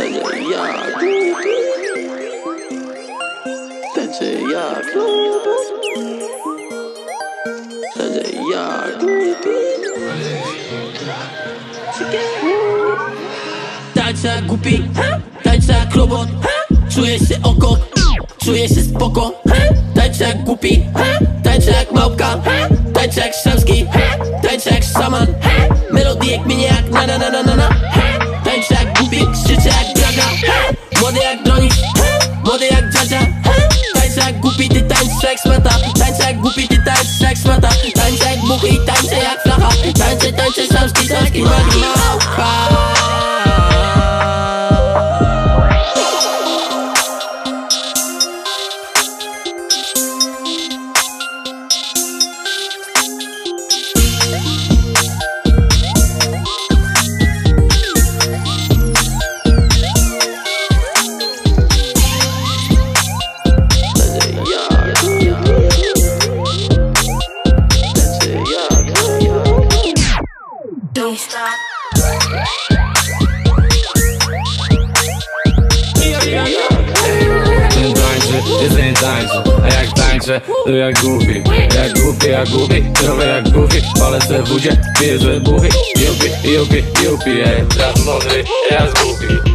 Jak głupi Tańczę jak robot Tańczę jak głupi Tańczę jak robot Czuję się oko, czuję się spoko. Tańczę jak głupi, tańczę jak małpka Tańczę jak szamski, tańczę jak szaman. Melodie jak mnie jak na na na na Młody jak dronik, młody jak dziadzia Tańczę jak głupi, ty tańczysz jak smata Tańczę jak głupi, ty tańczysz jak smata Tańczę jak buchy i tańczę jak jak małpa Don't stop. Nie tańczy, A jak tańczę, to jak głupi Jak głupi, jak głupi, trochę jak głupi Palę se w budzie, piję złe buchy. Jupi, jupi, jupi, ej Raz mądry, raz głupi